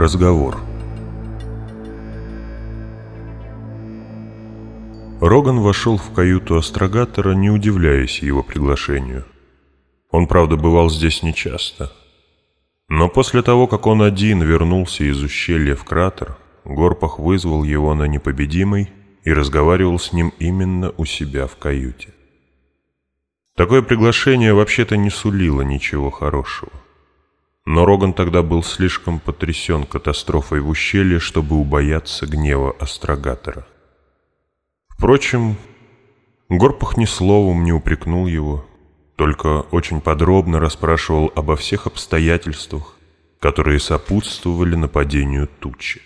Разговор Роган вошел в каюту астрогатора, не удивляясь его приглашению. Он, правда, бывал здесь нечасто. Но после того, как он один вернулся из ущелья в кратер, Горпах вызвал его на непобедимый и разговаривал с ним именно у себя в каюте. Такое приглашение вообще-то не сулило ничего хорошего. Но Роган тогда был слишком потрясен катастрофой в ущелье, чтобы убояться гнева астрогатора. Впрочем, Горпах ни словом не упрекнул его, только очень подробно расспрашивал обо всех обстоятельствах, которые сопутствовали нападению тучи.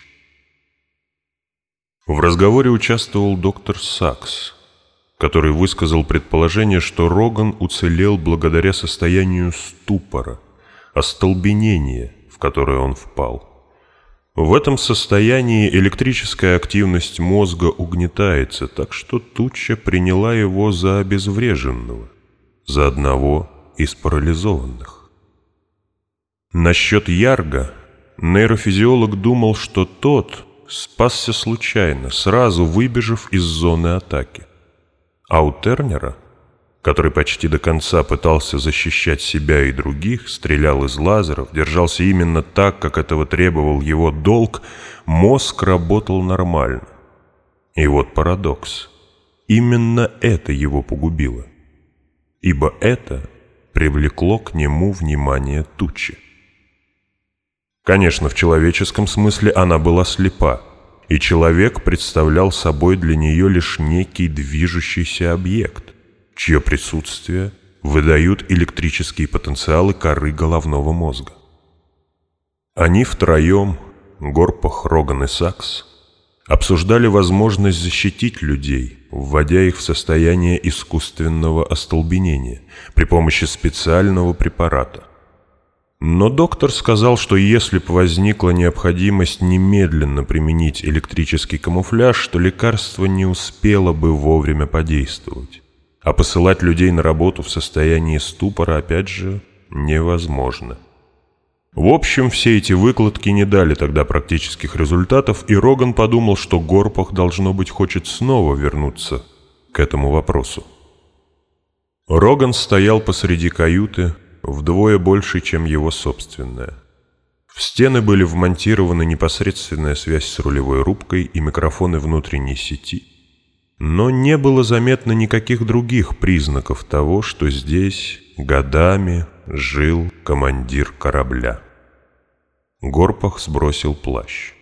В разговоре участвовал доктор Сакс, который высказал предположение, что Роган уцелел благодаря состоянию ступора, остолбенения, в которое он впал. В этом состоянии электрическая активность мозга угнетается, так что туча приняла его за обезвреженного, за одного из парализованных. Насчет Ярга нейрофизиолог думал, что тот спасся случайно, сразу выбежав из зоны атаки. А у Тернера, который почти до конца пытался защищать себя и других, стрелял из лазеров, держался именно так, как этого требовал его долг, мозг работал нормально. И вот парадокс. Именно это его погубило. Ибо это привлекло к нему внимание тучи. Конечно, в человеческом смысле она была слепа, и человек представлял собой для нее лишь некий движущийся объект, чье присутствие выдают электрические потенциалы коры головного мозга. Они втроем, Горпах, Роган и Сакс, обсуждали возможность защитить людей, вводя их в состояние искусственного остолбенения при помощи специального препарата – но доктор сказал, что если бы возникла необходимость немедленно применить электрический камуфляж, то лекарство не успело бы вовремя подействовать. А посылать людей на работу в состоянии ступора, опять же, невозможно. В общем, все эти выкладки не дали тогда практических результатов, и Роган подумал, что Горпах, должно быть, хочет снова вернуться к этому вопросу. Роган стоял посреди каюты, вдвое больше, чем его собственная. В стены были вмонтированы непосредственная связь с рулевой рубкой и микрофоны внутренней сети. Но не было заметно никаких других признаков того, что здесь годами жил командир корабля. Горпах сбросил плащ.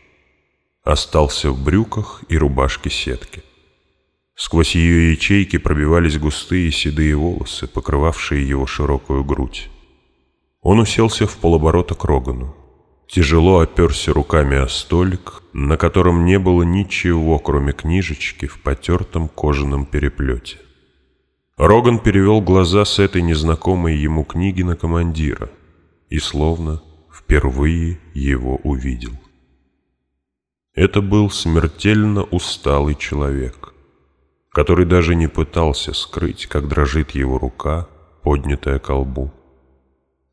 Остался в брюках и рубашке сетки. Сквозь ее ячейки пробивались густые седые волосы, покрывавшие его широкую грудь. Он уселся в полоборота к Рогану. Тяжело оперся руками о столик, на котором не было ничего, кроме книжечки в потертом кожаном переплете. Роган перевел глаза с этой незнакомой ему книги на командира и словно впервые его увидел. Это был смертельно усталый человек, который даже не пытался скрыть, как дрожит его рука, поднятая к колбу.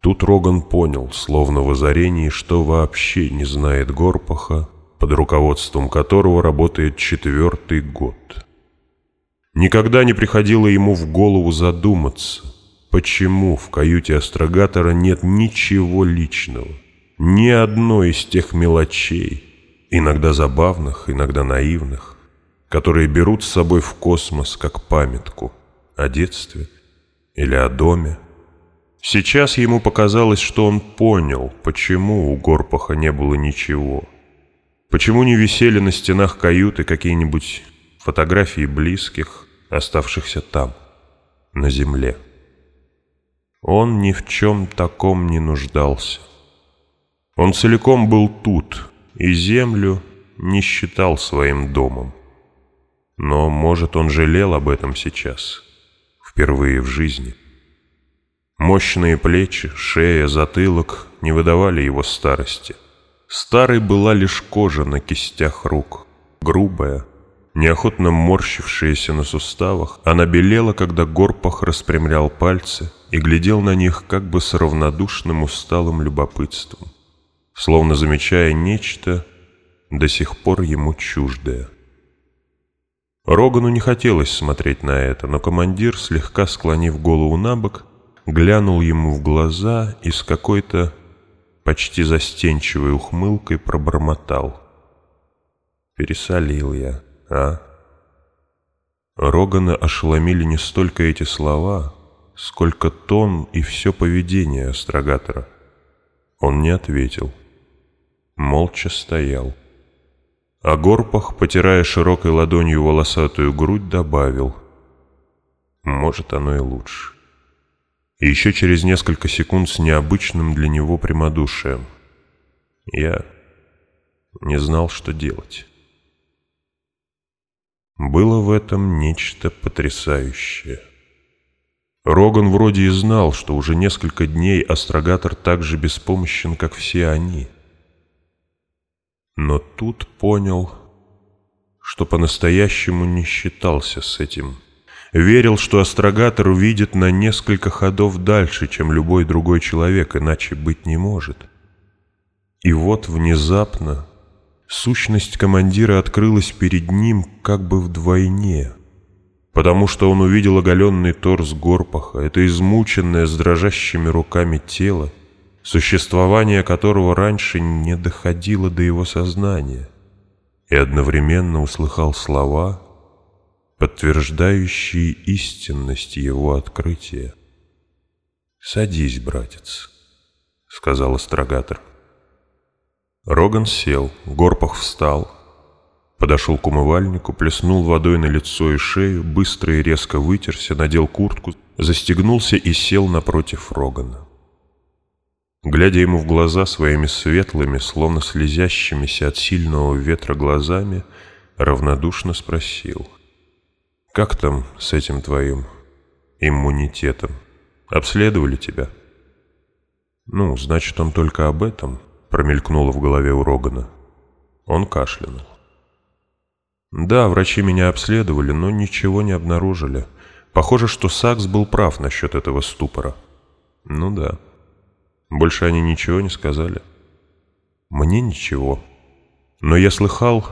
Тут Роган понял, словно в озарении, что вообще не знает Горпаха, под руководством которого работает четвертый год. Никогда не приходило ему в голову задуматься, почему в каюте астрогатора нет ничего личного, ни одной из тех мелочей, иногда забавных, иногда наивных, которые берут с собой в космос как памятку о детстве или о доме, Сейчас ему показалось, что он понял, почему у Горпаха не было ничего. Почему не висели на стенах каюты какие-нибудь фотографии близких, оставшихся там, на земле. Он ни в чем таком не нуждался. Он целиком был тут, и землю не считал своим домом. Но, может, он жалел об этом сейчас, впервые в жизни. Мощные плечи, шея, затылок не выдавали его старости. Старой была лишь кожа на кистях рук, грубая, неохотно морщившаяся на суставах, она белела, когда Горпах распрямлял пальцы и глядел на них как бы с равнодушным усталым любопытством. словно замечая нечто, до сих пор ему чуждое. Рогану не хотелось смотреть на это, но командир, слегка склонив голову на бок, глянул ему в глаза и с какой-то почти застенчивой ухмылкой пробормотал. «Пересолил я, а?» Рогана ошеломили не столько эти слова, сколько тон и все поведение астрогатора. Он не ответил. Молча стоял. А Горпах, потирая широкой ладонью волосатую грудь, добавил. Может, оно и лучше. И еще через несколько секунд с необычным для него прямодушием. Я не знал, что делать. Было в этом нечто потрясающее. Роган вроде и знал, что уже несколько дней астрогатор так же беспомощен, как все они — но тут понял, что по-настоящему не считался с этим. Верил, что астрогатор увидит на несколько ходов дальше, чем любой другой человек, иначе быть не может. И вот внезапно сущность командира открылась перед ним как бы вдвойне, потому что он увидел оголенный торс Горпаха, это измученное с дрожащими руками тело, существование которого раньше не доходило до его сознания, и одновременно услыхал слова, подтверждающие истинность его открытия. «Садись, братец», — сказал астрогатор. Роган сел, Горпах встал, подошел к умывальнику, плеснул водой на лицо и шею, быстро и резко вытерся, надел куртку, застегнулся и сел напротив Рогана. Глядя ему в глаза своими светлыми, словно слезящимися от сильного ветра глазами, равнодушно спросил. «Как там с этим твоим иммунитетом? Обследовали тебя?» «Ну, значит, он только об этом», — промелькнуло в голове у Рогана. Он кашлянул. «Да, врачи меня обследовали, но ничего не обнаружили. Похоже, что Сакс был прав насчет этого ступора». «Ну да». Больше они ничего не сказали. Мне ничего. Но я слыхал,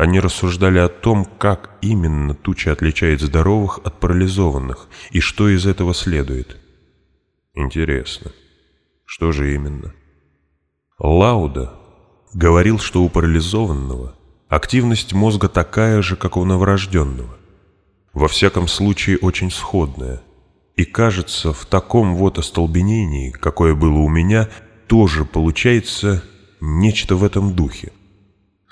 они рассуждали о том, как именно туча отличает здоровых от парализованных, и что из этого следует. Интересно, что же именно? Лауда говорил, что у парализованного активность мозга такая же, как у новорожденного. Во всяком случае, очень сходная – и кажется, в таком вот остолбенении, какое было у меня, тоже получается нечто в этом духе.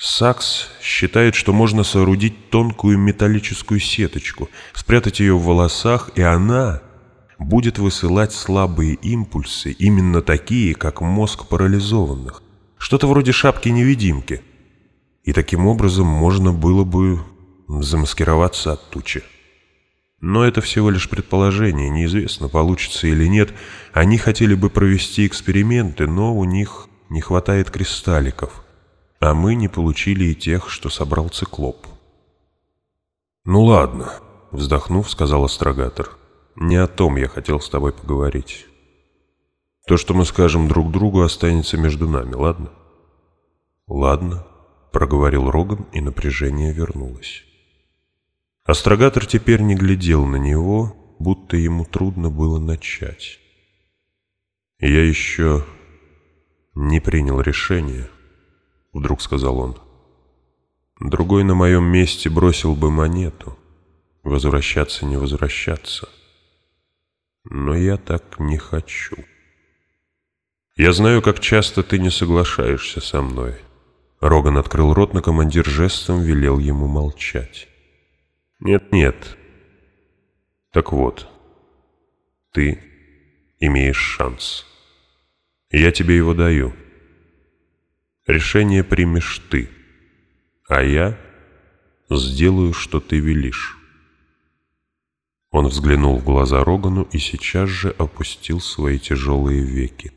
Сакс считает, что можно соорудить тонкую металлическую сеточку, спрятать ее в волосах, и она будет высылать слабые импульсы, именно такие, как мозг парализованных. Что-то вроде шапки-невидимки. И таким образом можно было бы замаскироваться от тучи. Но это всего лишь предположение, неизвестно, получится или нет. Они хотели бы провести эксперименты, но у них не хватает кристалликов. А мы не получили и тех, что собрал циклоп. «Ну ладно», — вздохнув, сказал астрогатор. «Не о том я хотел с тобой поговорить. То, что мы скажем друг другу, останется между нами, ладно?» «Ладно», — проговорил Роган, и напряжение вернулось. Астрогатор теперь не глядел на него, будто ему трудно было начать. «Я еще не принял решение», — вдруг сказал он. «Другой на моем месте бросил бы монету. Возвращаться не возвращаться. Но я так не хочу. Я знаю, как часто ты не соглашаешься со мной». Роган открыл рот, но командир жестом велел ему молчать. Нет-нет. Так вот, ты имеешь шанс. Я тебе его даю. Решение примешь ты, а я сделаю, что ты велишь. Он взглянул в глаза Рогану и сейчас же опустил свои тяжелые веки.